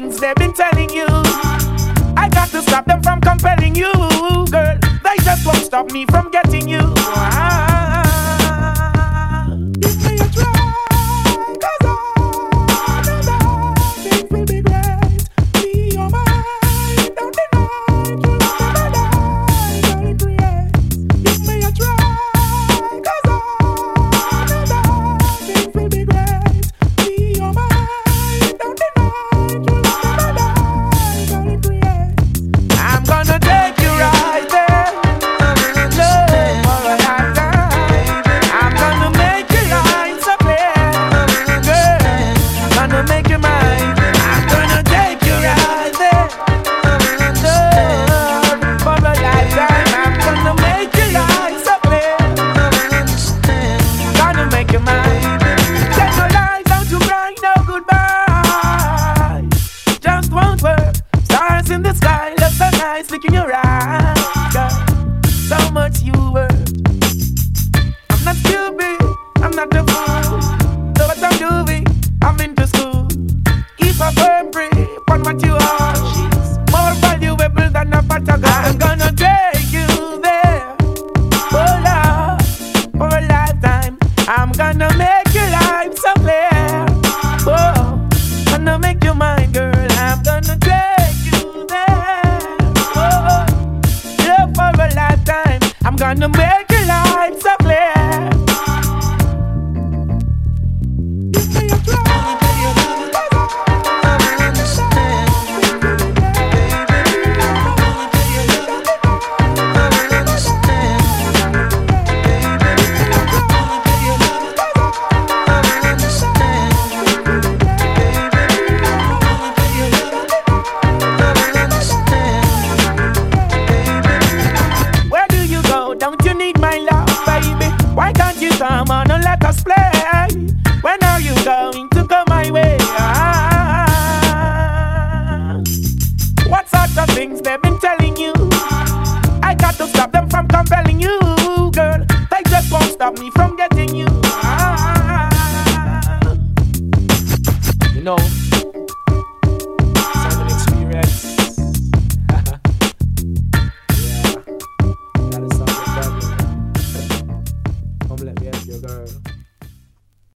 things they've been telling you. I got to stop them from compelling you, girl. They just won't stop me from getting. music in your eyes, girl. So much you worth. I'm not stupid, I'm not the fool. Know what I'm doing, I'm into school. Keep a firm grip on what you are. I'm gonna make the things they've been telling you. I got to stop them from compelling you, girl. They just won't stop me from getting you.